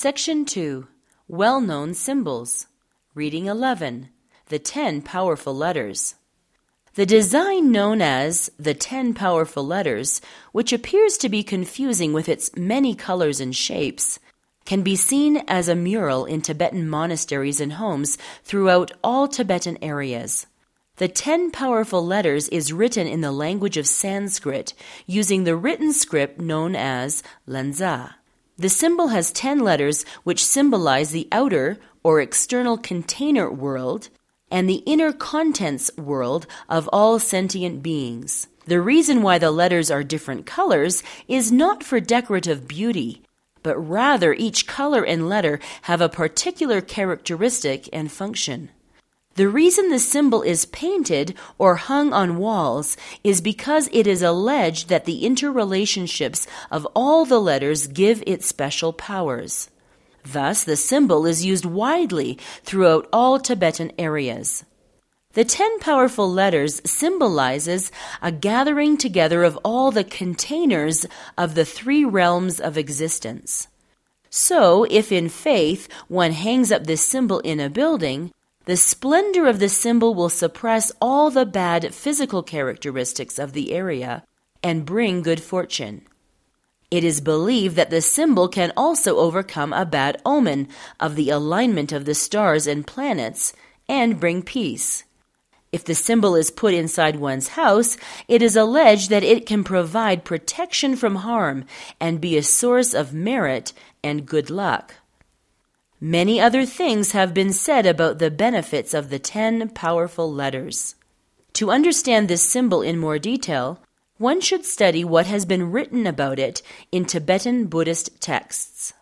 Section 2 Well known symbols. Reading 11 The Ten Powerful Letters. The design known as the Ten Powerful Letters, which appears to be confusing with its many colors and shapes, can be seen as a mural in Tibetan monasteries and homes throughout all Tibetan areas. The Ten Powerful Letters is written in the language of Sanskrit using the written script known as Lantsa. The symbol has 10 letters which symbolize the outer or external container world and the inner contents world of all sentient beings. The reason why the letters are different colors is not for decorative beauty, but rather each color and letter have a particular characteristic and function. The reason the symbol is painted or hung on walls is because it is alleged that the interrelationships of all the letters give it special powers. Thus, the symbol is used widely throughout all Tibetan areas. The ten powerful letters symbolizes a gathering together of all the containers of the three realms of existence. So, if in faith one hangs up this symbol in a building, the splendor of the symbol will suppress all the bad physical characteristics of the area and bring good fortune. It is believed that the symbol can also overcome a bad omen of the alignment of the stars and planets and bring peace. If the symbol is put inside one's house, it is alleged that it can provide protection from harm and be a source of merit and good luck. Many other things have been said about the benefits of the ten powerful letters. To understand this symbol in more detail, one should study what has been written about it in Tibetan Buddhist texts.